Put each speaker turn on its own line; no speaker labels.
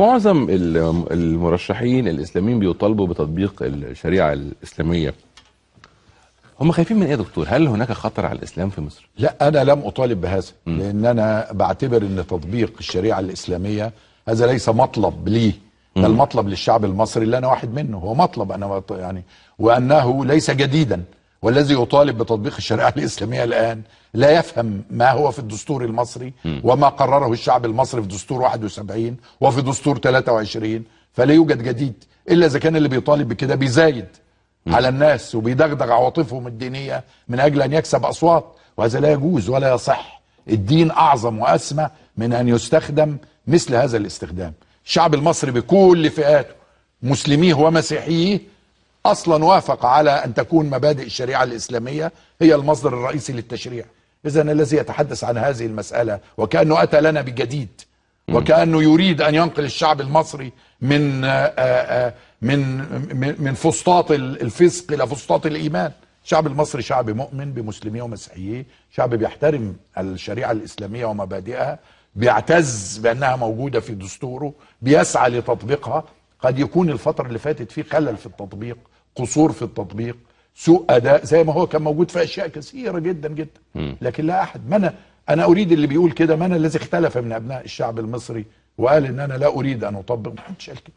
معظم ال- المرشحين الإسلاميين بيطالبوا بتطبيق الشريعة الإسلامية. هم خايفين من إيه يا دكتور؟ هل هناك خطر على الإسلام في مصر؟
لا أنا لم أطالب بهذا لأن أنا بعتبر إن تطبيق الشريعة الإسلامية هذا ليس مطلب لي ده المطلب للشعب المصري اللي أنا واحد منه. هو مطلب أنا يعني وأنه ليس جديدا. والذي يطالب بتطبيق الشريعة الإسلامية الآن لا يفهم ما هو في الدستور المصري وما قرره الشعب المصري في دستور 71 وفي دستور 23 فلا يوجد جديد إلا إذا كان اللي بيطالب بكده بيزايد على الناس وبيدغدغ عواطفهم الدينية من أجل أن يكسب أصوات وهذا لا يجوز ولا يصح. الدين أعظم وأسمى من أن يستخدم مثل هذا الاستخدام. الشعب المصري بكل فئاته مسلميه ومسيحيه أصلا وافق على أن تكون مبادئ الشريعة الإسلامية هي المصدر الرئيسي للتشريع. اذا الذي يتحدث عن هذه المسألة وكأنه أتى لنا بجديد وكأنه يريد أن ينقل الشعب المصري من آه، آه، من من من فسطاط الفسق إلى فسطاط الإيمان. الشعب المصري شعب مؤمن بمسلميه ومسيحية شعب بيحترم الشريعة الإسلامية ومبادئها بيعتز بأنها موجودة في دستوره بيسعى لتطبيقها. قد يكون الفترة اللي فاتت فيه خلل في التطبيق قصور في التطبيق سوء أداء زي ما هو كان موجود في أشياء كثيرة جدا جدا. لكن لا أحد ما أنا أنا أريد اللي بيقول كده من الذي اختلف من أبناء الشعب المصري وقال إن أنا لا أريد أن أطبق؟ ما حدش قال كده.